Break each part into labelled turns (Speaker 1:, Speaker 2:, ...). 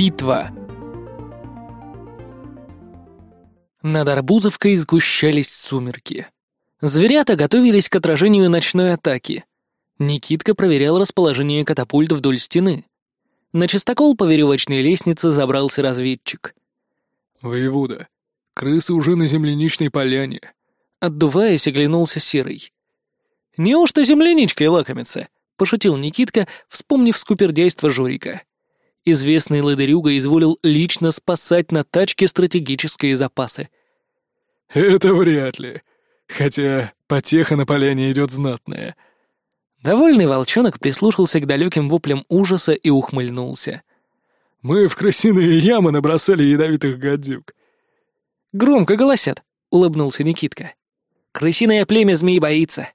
Speaker 1: Битва. Над Арбузовкой сгущались сумерки. Зверята готовились к отражению ночной атаки. Никитка проверял расположение катапульт вдоль стены. На чистокол по веревочной лестнице забрался разведчик.
Speaker 2: «Воевода, крысы уже на земляничной поляне», —
Speaker 1: отдуваясь, оглянулся Серый. «Неужто земляничкой лакомится?» — пошутил Никитка, вспомнив скупердяйство Жорика. Известный ладырюга изволил лично спасать на тачке стратегические запасы.
Speaker 2: «Это вряд ли. Хотя потеха на поляне идет знатная».
Speaker 1: Довольный волчонок прислушался к далеким воплям ужаса и ухмыльнулся.
Speaker 2: «Мы в крысиные ямы набросали ядовитых гадюк».
Speaker 1: «Громко голосят», — улыбнулся Никитка. «Крысиное племя змей боится.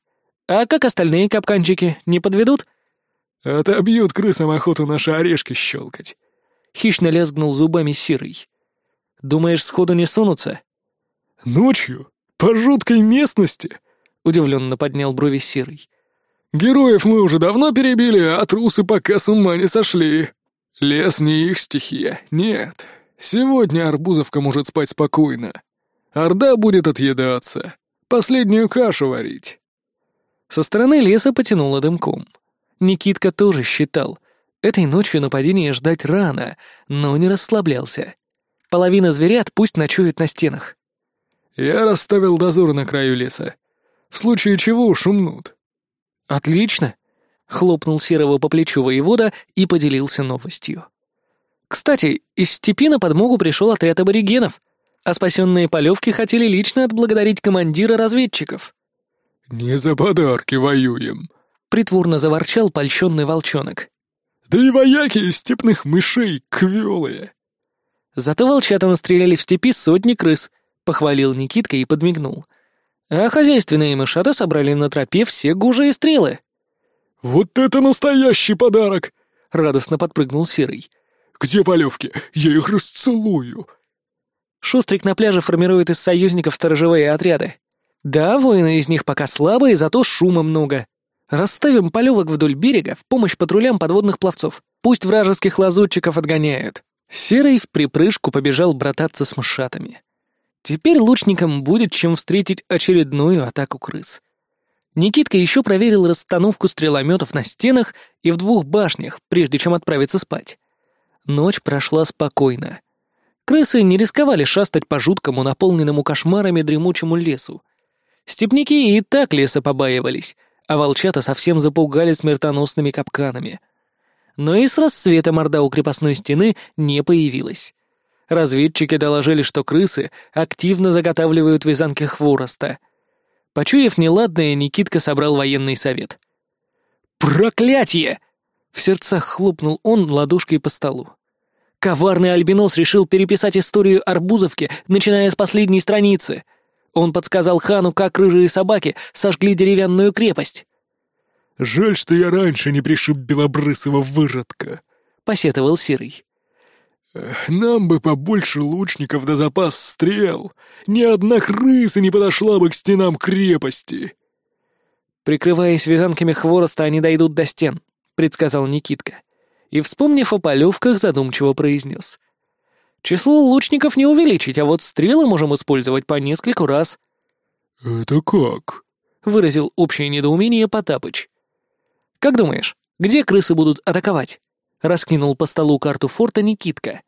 Speaker 1: А как остальные капканчики, не подведут?»
Speaker 2: «Отобьют крысам охоту наши орешки щелкать», —
Speaker 1: хищно лязгнул зубами Серый. «Думаешь, сходу не сунутся?»
Speaker 2: «Ночью? По жуткой местности?»
Speaker 1: — удивленно поднял брови Серый.
Speaker 2: «Героев мы уже давно перебили, а трусы пока с ума не сошли. Лес не их стихия, нет. Сегодня Арбузовка может спать спокойно. Орда будет отъедаться, последнюю кашу варить».
Speaker 1: Со стороны леса потянуло дымком. Никитка тоже считал. Этой ночью нападение ждать рано, но не расслаблялся. Половина зверят пусть ночует на стенах.
Speaker 2: «Я расставил дозор на краю леса. В случае чего шумнут».
Speaker 1: «Отлично!» — хлопнул Серого по плечу воевода и поделился новостью. «Кстати, из степи на подмогу пришел отряд аборигенов, а спасенные полевки хотели лично отблагодарить командира разведчиков».
Speaker 2: «Не за подарки воюем»,
Speaker 1: притворно заворчал польщенный волчонок.
Speaker 2: «Да и вояки из степных мышей квелые!»
Speaker 1: «Зато волчата настреляли в степи сотни крыс», — похвалил Никитка и подмигнул. «А хозяйственные мышата собрали на тропе все гужи и стрелы».
Speaker 2: «Вот это настоящий подарок!» — радостно подпрыгнул Серый. «Где полевки? Я их расцелую!»
Speaker 1: Шустрик на пляже формирует из союзников сторожевые отряды. Да, воины из них пока слабые, зато шума много. Расставим полевок вдоль берега в помощь патрулям подводных пловцов. Пусть вражеских лазутчиков отгоняют. Серый в припрыжку побежал брататься с мышатами. Теперь лучникам будет чем встретить очередную атаку крыс. Никитка еще проверил расстановку стрелометов на стенах и в двух башнях, прежде чем отправиться спать. Ночь прошла спокойно. Крысы не рисковали шастать по жуткому, наполненному кошмарами дремучему лесу. Степники и так леса побаивались, а волчата совсем запугали смертоносными капканами. Но и с рассветом орда у крепостной стены не появилась. Разведчики доложили, что крысы активно заготавливают вязанки хвороста. Почуяв неладное, Никитка собрал военный совет. «Проклятье!» — в сердцах хлопнул он ладошкой по столу. Коварный альбинос решил переписать историю Арбузовки, начиная с последней страницы — он подсказал хану, как рыжие собаки сожгли деревянную крепость.
Speaker 2: «Жаль, что я раньше не пришиб белобрысого выродка», — посетовал Серый. «Нам бы побольше лучников да запас стрел. Ни одна крыса не подошла бы к стенам крепости».
Speaker 1: «Прикрываясь вязанками хвороста, они дойдут до стен», — предсказал Никитка. И, вспомнив о полевках, задумчиво произнес. Число лучников не увеличить, а вот стрелы можем использовать по нескольку раз».
Speaker 2: «Это как?»
Speaker 1: — выразил общее недоумение Потапыч. «Как думаешь, где крысы будут атаковать?» — раскинул по столу карту форта Никитка.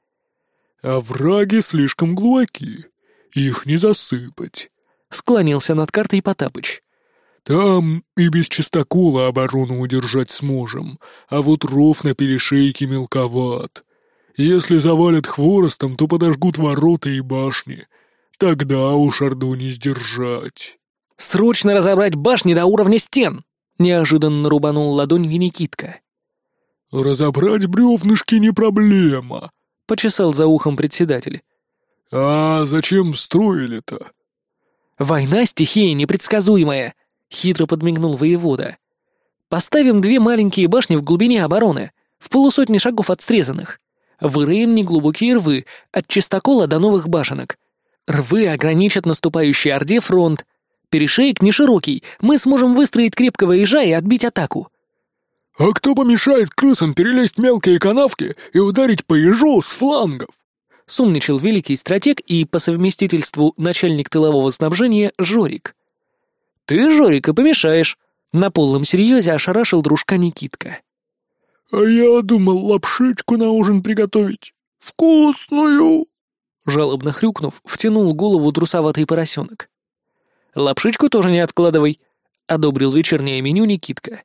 Speaker 2: «А враги слишком глубоки. Их не засыпать», — склонился над картой Потапыч. «Там и без чистокола оборону удержать сможем, а вот ров на перешейке мелковат. Если завалят хворостом, то подожгут ворота и башни. Тогда уж Орду не сдержать.
Speaker 1: «Срочно разобрать башни до уровня стен!» — неожиданно рубанул ладонью Никитка.
Speaker 2: «Разобрать бревнышки не проблема», —
Speaker 1: почесал за ухом председатель.
Speaker 2: «А зачем строили-то?»
Speaker 1: «Война — стихия непредсказуемая», — хитро подмигнул воевода. «Поставим две маленькие башни в глубине обороны, в полусотни шагов от срезанных. Выроем неглубокие рвы, от чистокола до новых башенок. Рвы ограничат наступающей Орде фронт. Перешеек не широкий, мы сможем выстроить крепкого ежа и отбить атаку».
Speaker 2: «А кто помешает крысам перелезть мелкие канавки и ударить по ежу с флангов?»
Speaker 1: Сумничал великий стратег и по совместительству начальник тылового снабжения Жорик. «Ты, Жорик, и помешаешь!» На полном серьезе ошарашил дружка Никитка.
Speaker 2: «А я думал лапшичку на ужин приготовить. Вкусную!»
Speaker 1: Жалобно хрюкнув, втянул голову трусоватый поросенок. «Лапшичку тоже не откладывай», — одобрил вечернее меню Никитка.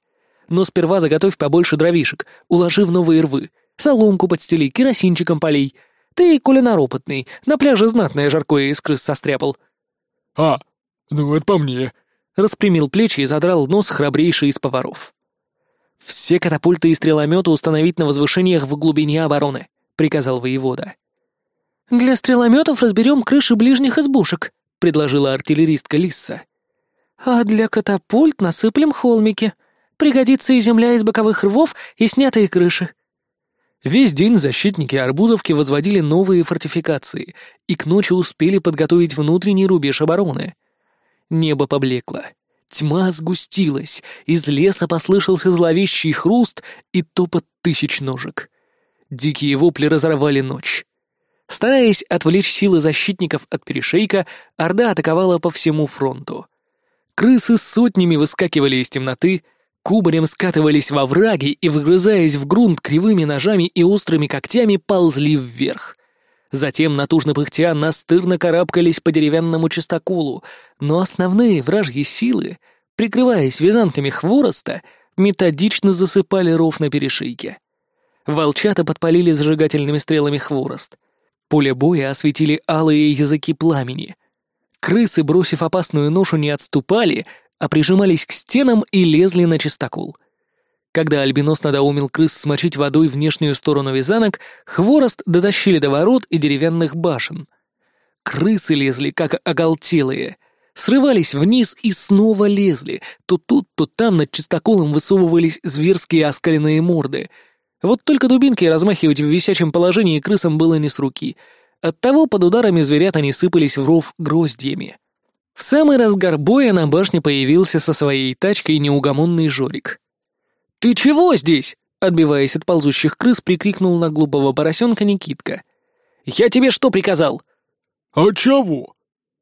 Speaker 1: «Но сперва заготовь побольше дровишек, уложи в новые рвы, соломку подстели, керосинчиком полей. Ты кулинар опытный, на пляже знатное жаркое из крыс состряпал».
Speaker 2: «А, ну это по мне», —
Speaker 1: распрямил плечи и задрал нос храбрейший из поваров. «Все катапульты и стрелометы установить на возвышениях в глубине обороны», — приказал воевода. «Для стрелометов разберем крыши ближних избушек», — предложила артиллеристка Лисса. «А для катапульт насыплем холмики. Пригодится и земля из боковых рвов, и снятые крыши». Весь день защитники Арбузовки возводили новые фортификации и к ночи успели подготовить внутренний рубеж обороны. Небо поблекло. Тьма сгустилась, из леса послышался зловещий хруст и топот тысяч ножек. Дикие вопли разорвали ночь. Стараясь отвлечь силы защитников от перешейка, Орда атаковала по всему фронту. Крысы сотнями выскакивали из темноты, кубарем скатывались во враги и, выгрызаясь в грунт кривыми ножами и острыми когтями, ползли вверх. Затем, натужно пыхтя, настырно карабкались по деревянному частоколу, но основные вражьи силы, прикрываясь вязанками хвороста, методично засыпали ров на перешейке. Волчата подпалили зажигательными стрелами хворост. Поле боя осветили алые языки пламени. Крысы, бросив опасную ношу, не отступали, а прижимались к стенам и лезли на чистокол. Когда альбинос надоумил крыс смочить водой внешнюю сторону вязанок, хворост дотащили до ворот и деревянных башен. Крысы лезли, как оголтелые. Срывались вниз и снова лезли. То тут, то там над чистоколом высовывались зверские оскаленные морды — вот только дубинки размахивать в висячем положении крысам было не с руки. Оттого под ударами зверят они сыпались в ров гроздьями. В самый разгар боя на башне появился со своей тачкой неугомонный Жорик. «Ты чего здесь?» — отбиваясь от ползущих крыс, прикрикнул на глупого поросенка Никитка. «Я тебе что приказал?»
Speaker 2: «А чего?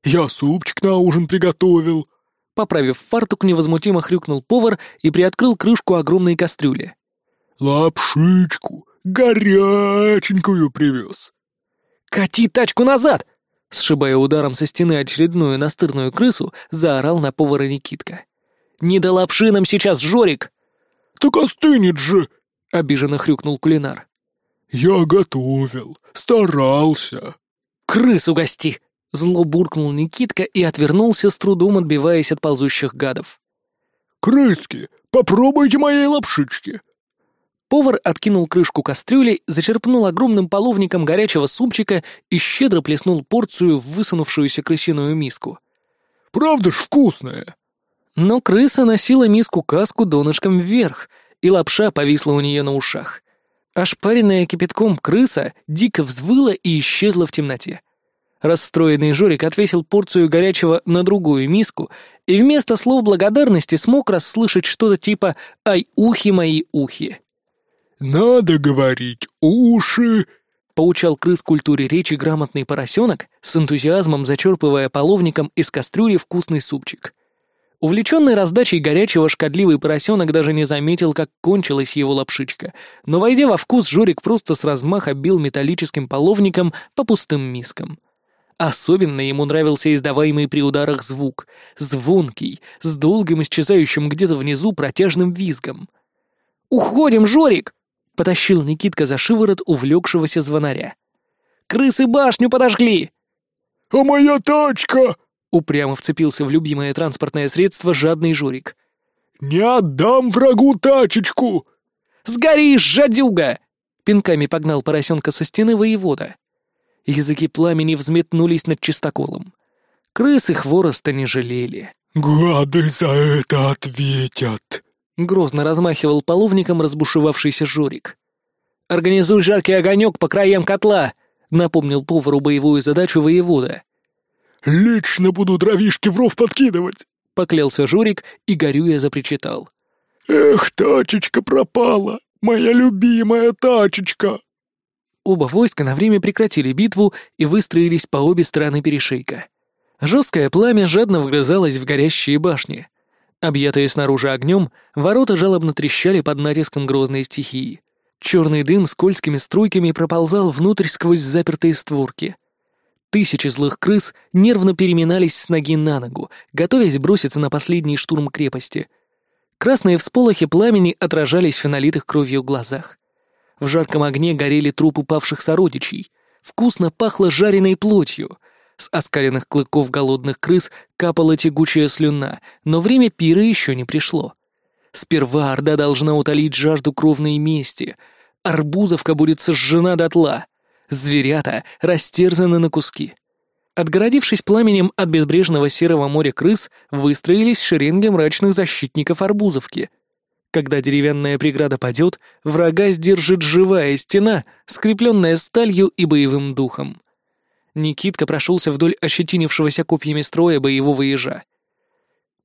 Speaker 2: Я супчик на ужин приготовил».
Speaker 1: Поправив фартук, невозмутимо хрюкнул повар и приоткрыл крышку огромной кастрюли.
Speaker 2: «Лапшичку, горяченькую привез».
Speaker 1: «Кати тачку назад!» Сшибая ударом со стены очередную настырную крысу, заорал на повара Никитка. «Не до лапши нам сейчас, Жорик!»
Speaker 2: «Так остынет же!» — обиженно хрюкнул кулинар. «Я готовил, старался».
Speaker 1: «Крыс угости!» — зло буркнул Никитка и отвернулся с трудом, отбиваясь от ползущих гадов.
Speaker 2: «Крыски, попробуйте моей лапшички!»
Speaker 1: Повар откинул крышку кастрюли, зачерпнул огромным половником горячего супчика и щедро плеснул порцию в высунувшуюся крысиную миску.
Speaker 2: «Правда ж вкусная!»
Speaker 1: Но крыса носила миску-каску донышком вверх, и лапша повисла у нее на ушах. Ошпаренная кипятком крыса дико взвыла и исчезла в темноте. Расстроенный Жорик отвесил порцию горячего на другую миску и вместо слов благодарности смог расслышать что-то типа «Ай, ухи мои, ухи!».
Speaker 2: «Надо говорить, уши!»
Speaker 1: — поучал крыс культуре речи грамотный поросенок, с энтузиазмом зачерпывая половником из кастрюли вкусный супчик. Увлеченный раздачей горячего шкодливый поросенок даже не заметил, как кончилась его лапшичка, но, войдя во вкус, Жорик просто с размаха бил металлическим половником по пустым мискам. Особенно ему нравился издаваемый при ударах звук, звонкий, с долгим исчезающим где-то внизу протяжным визгом. «Уходим, Жорик!» потащил Никитка за шиворот увлекшегося звонаря. «Крысы башню подожгли!»
Speaker 2: «А моя тачка?»
Speaker 1: — упрямо вцепился в любимое транспортное средство жадный Журик.
Speaker 2: «Не отдам врагу тачечку!»
Speaker 1: «Сгоришь, жадюга!» — пинками погнал поросенка со стены воевода. Языки пламени взметнулись над чистоколом. Крысы хвороста не жалели.
Speaker 2: «Гады за это ответят!»
Speaker 1: Грозно размахивал половником разбушевавшийся Жорик. «Организуй жаркий огонек по краям котла!» — напомнил повару боевую задачу воевода.
Speaker 2: «Лично буду дровишки в ров подкидывать!»
Speaker 1: — поклялся Жорик и горюя запричитал.
Speaker 2: «Эх, тачечка пропала! Моя любимая тачечка!»
Speaker 1: Оба войска на время прекратили битву и выстроились по обе стороны перешейка. Жесткое пламя жадно вгрызалось в горящие башни. Объятые снаружи огнем, ворота жалобно трещали под натиском грозной стихии. Черный дым скользкими струйками проползал внутрь сквозь запертые створки. Тысячи злых крыс нервно переминались с ноги на ногу, готовясь броситься на последний штурм крепости. Красные всполохи пламени отражались в налитых кровью глазах. В жарком огне горели трупы павших сородичей. Вкусно пахло жареной плотью. С оскаленных клыков голодных крыс капала тягучая слюна, но время пира еще не пришло. Сперва Орда должна утолить жажду кровной мести. Арбузовка будет сожжена дотла. Зверята растерзаны на куски. Отгородившись пламенем от безбрежного серого моря крыс, выстроились шеренги мрачных защитников Арбузовки. Когда деревянная преграда падет, врага сдержит живая стена, скрепленная сталью и боевым духом. Никитка прошелся вдоль ощетинившегося копьями строя боевого ежа.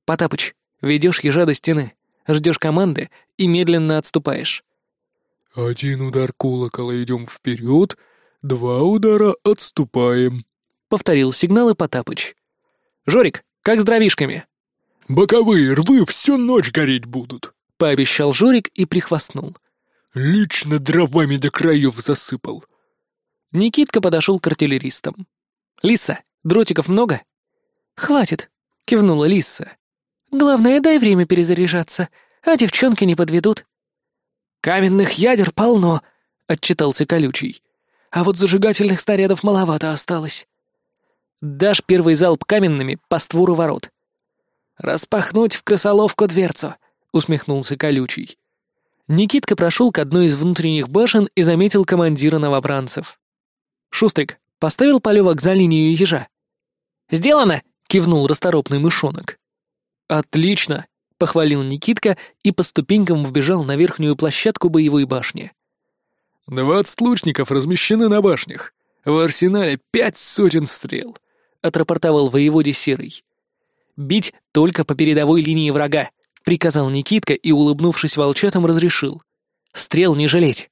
Speaker 1: «Потапыч, ведешь ежа до стены, ждешь команды и медленно отступаешь».
Speaker 2: «Один удар колокола идем вперед, два удара отступаем», —
Speaker 1: повторил сигналы Потапыч. «Жорик, как с дровишками?»
Speaker 2: «Боковые рвы всю ночь гореть будут», —
Speaker 1: пообещал Жорик и прихвастнул.
Speaker 2: «Лично дровами до краев засыпал».
Speaker 1: Никитка подошел к артиллеристам. «Лиса, дротиков много?» «Хватит», — кивнула Лиса. «Главное, дай время перезаряжаться, а девчонки не подведут». «Каменных ядер полно», — отчитался Колючий. «А вот зажигательных снарядов маловато осталось». «Дашь первый залп каменными по створу ворот». «Распахнуть в крысоловку дверцу», — усмехнулся Колючий. Никитка прошел к одной из внутренних башен и заметил командира новобранцев. «Шустрик, поставил полевок за линию ежа?» «Сделано!» — кивнул расторопный мышонок. «Отлично!» — похвалил Никитка и по ступенькам вбежал на верхнюю площадку боевой башни.
Speaker 2: «Двадцать лучников размещены на башнях. В арсенале пять сотен стрел», — отрапортовал воеводе Серый.
Speaker 1: «Бить только по передовой линии врага», — приказал Никитка и, улыбнувшись волчатам, разрешил. «Стрел не жалеть».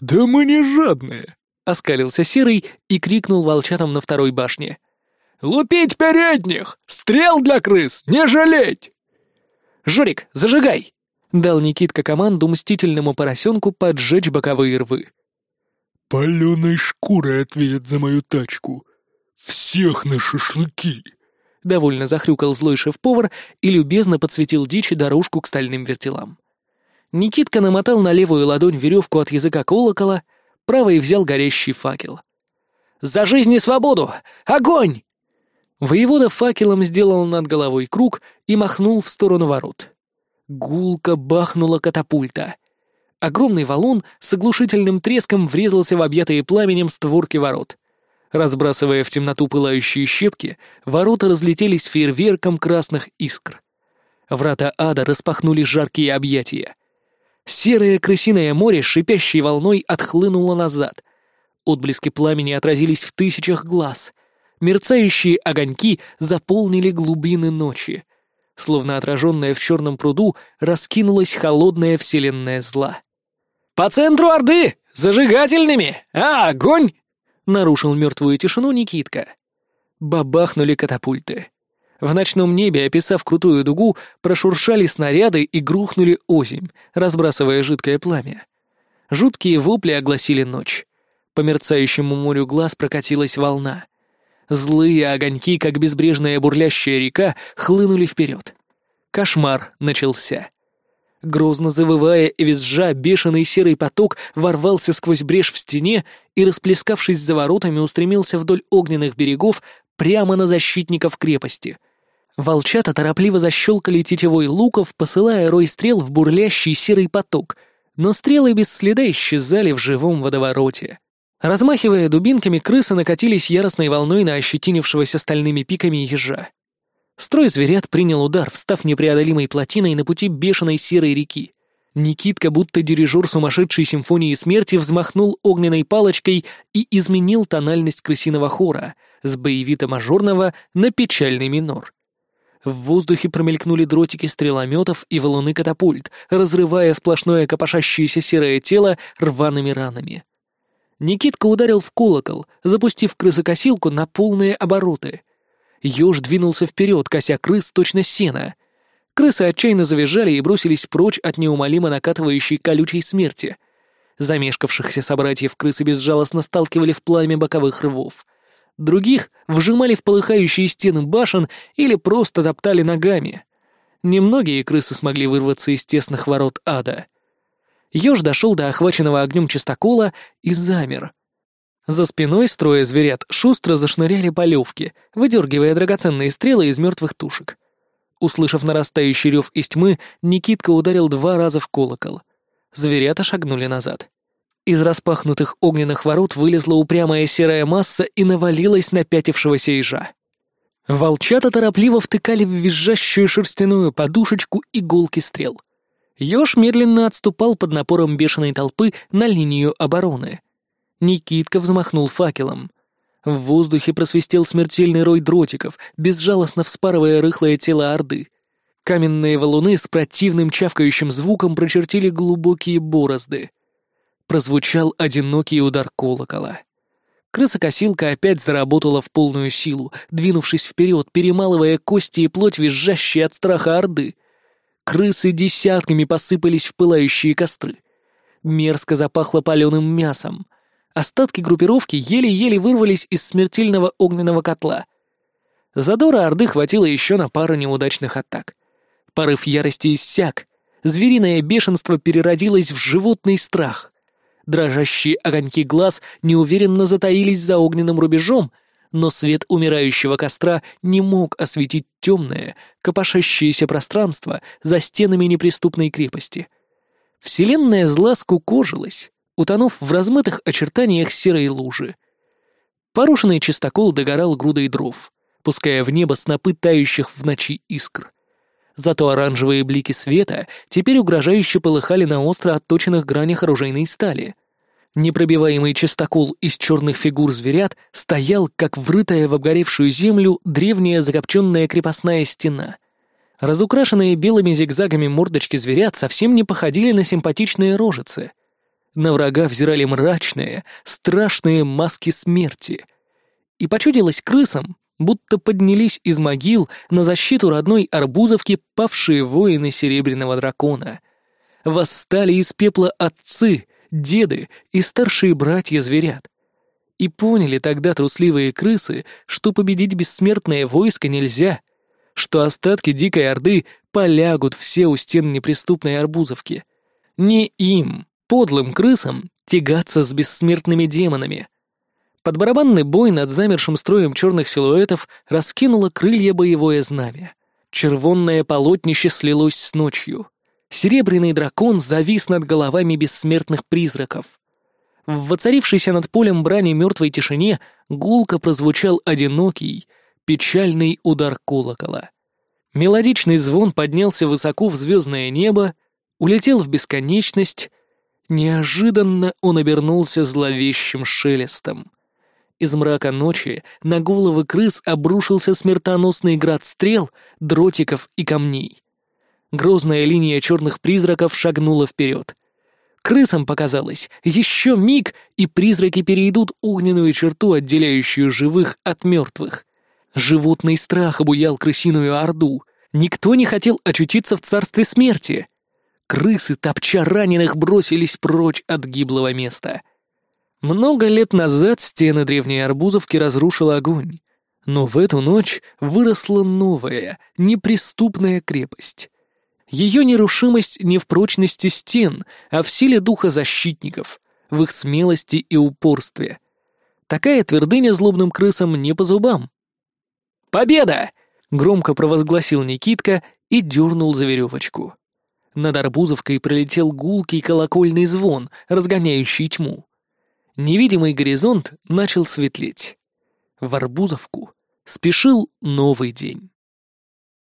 Speaker 2: «Да мы не жадные»,
Speaker 1: Оскалился Серый и крикнул волчатам на второй башне.
Speaker 2: «Лупить передних! Стрел для крыс! Не жалеть!»
Speaker 1: «Жорик, зажигай!» — дал Никитка команду мстительному поросенку поджечь боковые рвы.
Speaker 2: «Паленой шкурой ответят за мою тачку. Всех на шашлыки!»
Speaker 1: Довольно захрюкал злой шеф-повар и любезно подсветил дичи дорожку к стальным вертелам. Никитка намотал на левую ладонь веревку от языка колокола — правой взял горящий факел. «За жизнь и свободу! Огонь!» Воевода факелом сделал над головой круг и махнул в сторону ворот. Гулко бахнула катапульта. Огромный валун с оглушительным треском врезался в объятые пламенем створки ворот. Разбрасывая в темноту пылающие щепки, ворота разлетелись фейерверком красных искр. Врата ада распахнули жаркие объятия. Серое крысиное море шипящей волной отхлынуло назад. Отблески пламени отразились в тысячах глаз. Мерцающие огоньки заполнили глубины ночи. Словно отраженная в черном пруду, раскинулась холодная вселенная зла. «По центру Орды! Зажигательными! А, огонь!» — нарушил мертвую тишину Никитка. Бабахнули катапульты. В ночном небе, описав крутую дугу, прошуршали снаряды и грухнули озимь, разбрасывая жидкое пламя. Жуткие вопли огласили ночь. По мерцающему морю глаз прокатилась волна. Злые огоньки, как безбрежная бурлящая река, хлынули вперед. Кошмар начался. Грозно завывая и визжа, бешеный серый поток ворвался сквозь брешь в стене и, расплескавшись за воротами, устремился вдоль огненных берегов прямо на защитников крепости — Волчата торопливо защелкали тетевой луков, посылая рой стрел в бурлящий серый поток, но стрелы без следа исчезали в живом водовороте. Размахивая дубинками, крысы накатились яростной волной на ощетинившегося стальными пиками ежа. Строй зверят принял удар, встав непреодолимой плотиной на пути бешеной серой реки. Никитка, будто дирижер сумасшедшей симфонии смерти, взмахнул огненной палочкой и изменил тональность крысиного хора с боевито-мажорного на печальный минор. В воздухе промелькнули дротики стрелометов и валуны катапульт, разрывая сплошное копошащееся серое тело рваными ранами. Никитка ударил в колокол, запустив крысокосилку на полные обороты. Ёж двинулся вперед, кося крыс точно сена. Крысы отчаянно завизжали и бросились прочь от неумолимо накатывающей колючей смерти. Замешкавшихся собратьев крысы безжалостно сталкивали в пламя боковых рвов — Других вжимали в полыхающие стены башен или просто топтали ногами. Немногие крысы смогли вырваться из тесных ворот ада. Ёж дошел до охваченного огнем чистокола и замер. За спиной строя зверят шустро зашныряли полевки, выдергивая драгоценные стрелы из мертвых тушек. Услышав нарастающий рев из тьмы, Никитка ударил два раза в колокол. Зверята шагнули назад. Из распахнутых огненных ворот вылезла упрямая серая масса и навалилась на пятившегося ежа. Волчата торопливо втыкали в визжащую шерстяную подушечку иголки стрел. Ёж медленно отступал под напором бешеной толпы на линию обороны. Никитка взмахнул факелом. В воздухе просвистел смертельный рой дротиков, безжалостно вспарывая рыхлое тело Орды. Каменные валуны с противным чавкающим звуком прочертили глубокие борозды прозвучал одинокий удар колокола. Крысокосилка опять заработала в полную силу, двинувшись вперед, перемалывая кости и плоть, визжащие от страха орды. Крысы десятками посыпались в пылающие костры. Мерзко запахло паленым мясом. Остатки группировки еле-еле вырвались из смертельного огненного котла. Задора Орды хватило еще на пару неудачных атак. Порыв ярости иссяк. Звериное бешенство переродилось в животный страх. Дрожащие огоньки глаз неуверенно затаились за огненным рубежом, но свет умирающего костра не мог осветить темное, копошащееся пространство за стенами неприступной крепости. Вселенная зла скукожилась, утонув в размытых очертаниях серой лужи. Порушенный чистокол догорал грудой дров, пуская в небо снопы тающих в ночи искр. Зато оранжевые блики света теперь угрожающе полыхали на остро отточенных гранях оружейной стали. Непробиваемый чистокол из черных фигур зверят стоял, как врытая в обгоревшую землю древняя закопченная крепостная стена. Разукрашенные белыми зигзагами мордочки зверят совсем не походили на симпатичные рожицы. На врага взирали мрачные, страшные маски смерти. И почудилось крысам, будто поднялись из могил на защиту родной Арбузовки павшие воины Серебряного Дракона. Восстали из пепла отцы, деды и старшие братья зверят. И поняли тогда трусливые крысы, что победить бессмертное войско нельзя, что остатки Дикой Орды полягут все у стен неприступной Арбузовки. Не им, подлым крысам, тягаться с бессмертными демонами — под барабанный бой над замершим строем черных силуэтов раскинуло крылья боевое знамя. Червонное полотнище слилось с ночью. Серебряный дракон завис над головами бессмертных призраков. В воцарившейся над полем брани мертвой тишине гулко прозвучал одинокий, печальный удар колокола. Мелодичный звон поднялся высоко в звездное небо, улетел в бесконечность. Неожиданно он обернулся зловещим шелестом. Из мрака ночи на головы крыс обрушился смертоносный град стрел, дротиков и камней. Грозная линия черных призраков шагнула вперед. Крысам показалось, еще миг, и призраки перейдут огненную черту, отделяющую живых от мертвых. Животный страх обуял крысиную орду. Никто не хотел очутиться в царстве смерти. Крысы, топча раненых, бросились прочь от гиблого места — много лет назад стены древней Арбузовки разрушил огонь, но в эту ночь выросла новая, неприступная крепость. Ее нерушимость не в прочности стен, а в силе духа защитников, в их смелости и упорстве. Такая твердыня злобным крысам не по зубам. «Победа!» — громко провозгласил Никитка и дернул за веревочку. Над Арбузовкой пролетел гулкий колокольный звон, разгоняющий тьму. Невидимый горизонт начал светлеть. В Арбузовку спешил новый день.